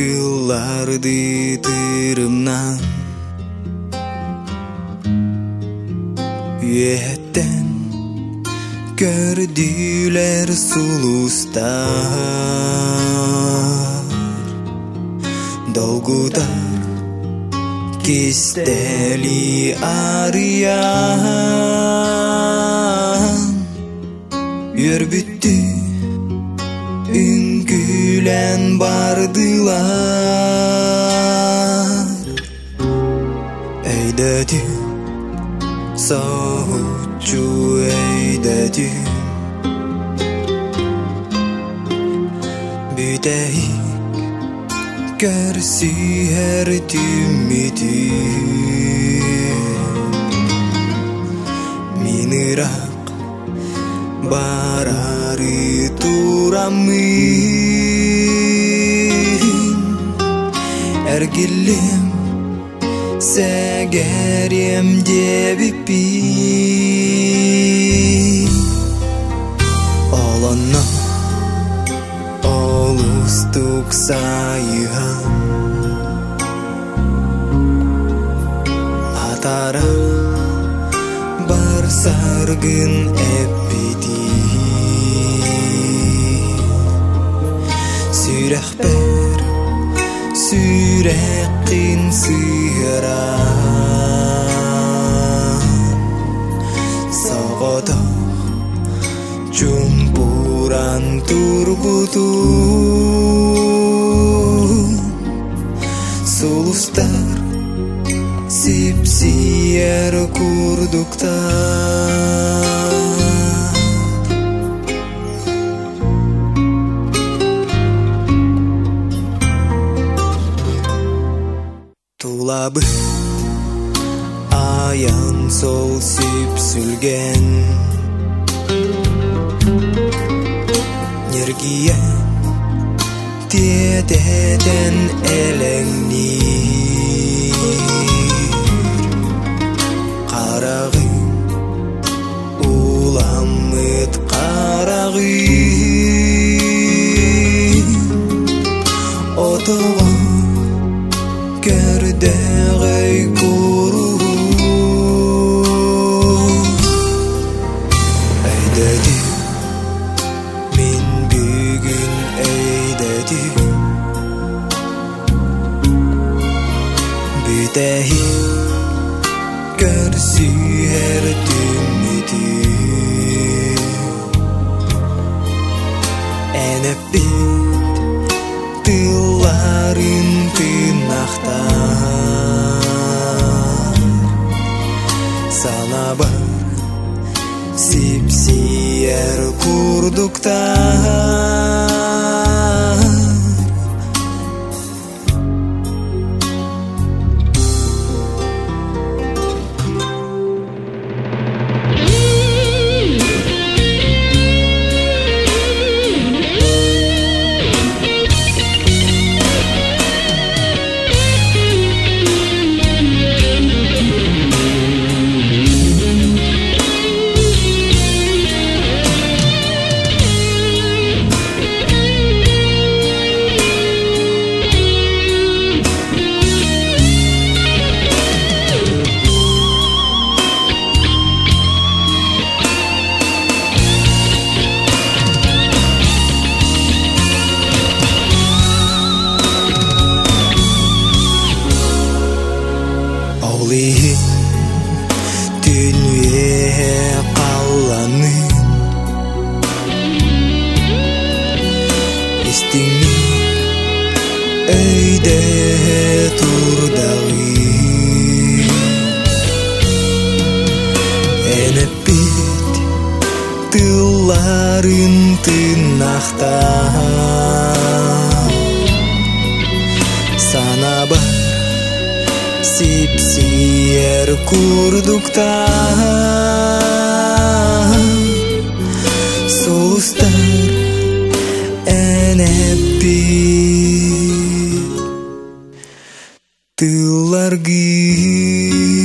yıllar ditirimden Yetten gördüler sulustar Dolgudan kisteli arayan. Yer bitti in gülen bardılar. Eydedim sahutçu eydedim Büdeyim gersi her timidi. Minirak barari Әргілем Сәгәрем дебіппі Оланна Олустук сайыған Атара Бар саргын әппеті أحبار سيراق سيرا صغدا جنبورا ترقدون Solustar Sipsiyer kurduktan sabır Ayağın sol sip sülgen Nyergiye Diyededen elengli dedi. Min bir gün ey dedi. Bir dehi görsi her dümidi Enep bit dilarin pinahtan Sana bak. Sipsi er kurduktan. Олиһин дүние қалланын Истиңни өйдө турдагы Энеп бит тылларын nasipsi yer kurduktan Soğustar en hep bir gibi